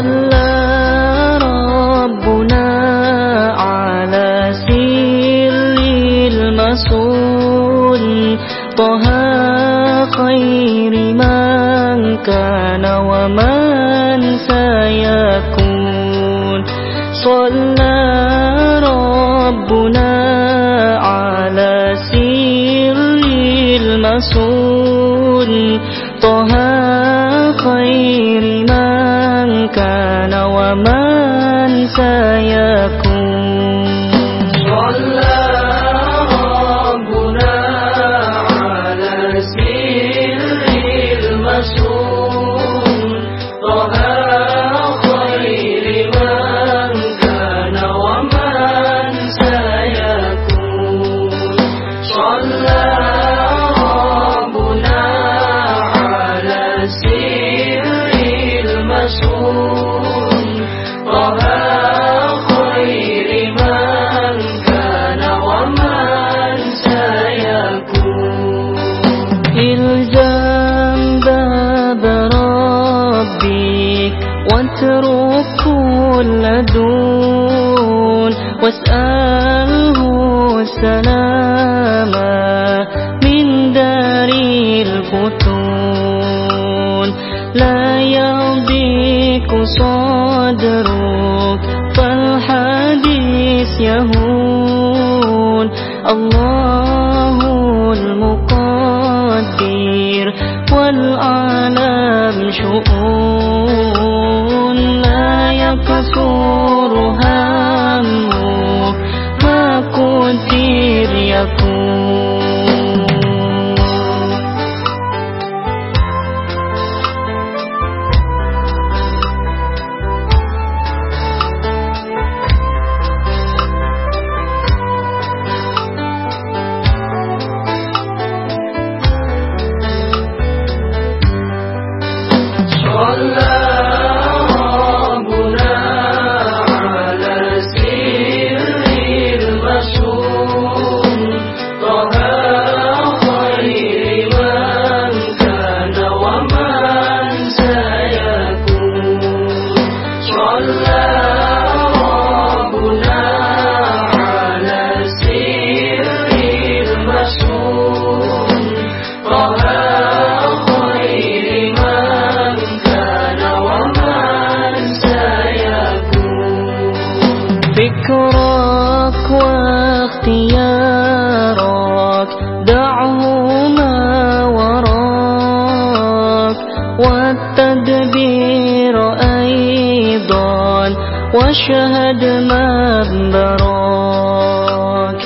صلى ربنا على سر المسؤول. طه خير من كان ومن سيكون. صلى ربنا على سر المسؤول. كان ومن سيكون. صلى ربنا على سر المسؤول واترك كل دون واسأله السلام من دار الفتون. لا يضيق صدرك فالحديث يهون الله المقدر والعالم شؤون. يكثر همك ما كثير فكرك واختيارك دعهما وراك والتدبير أيضا واشهد من براك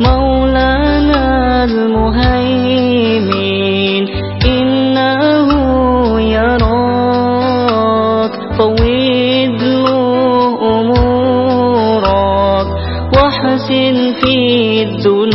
مولانا المهيمن واحسن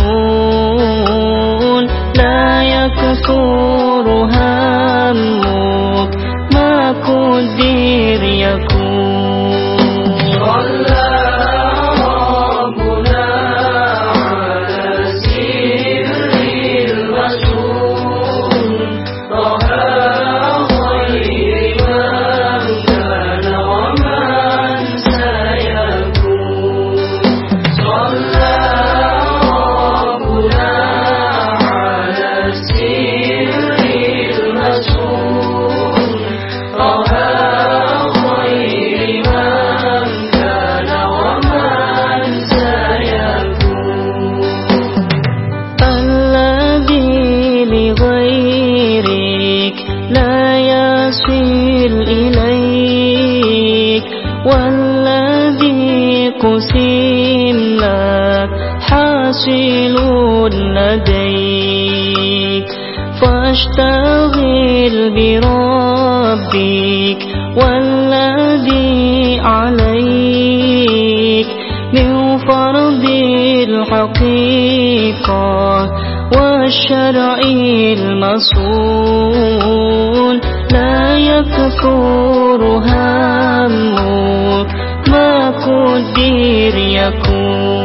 والذي قسم لك حاصل لديك. فاشتغل بربك والذي عليك من فرض الحقيقة والشرع المصون لا يكثر همك aku diri aku.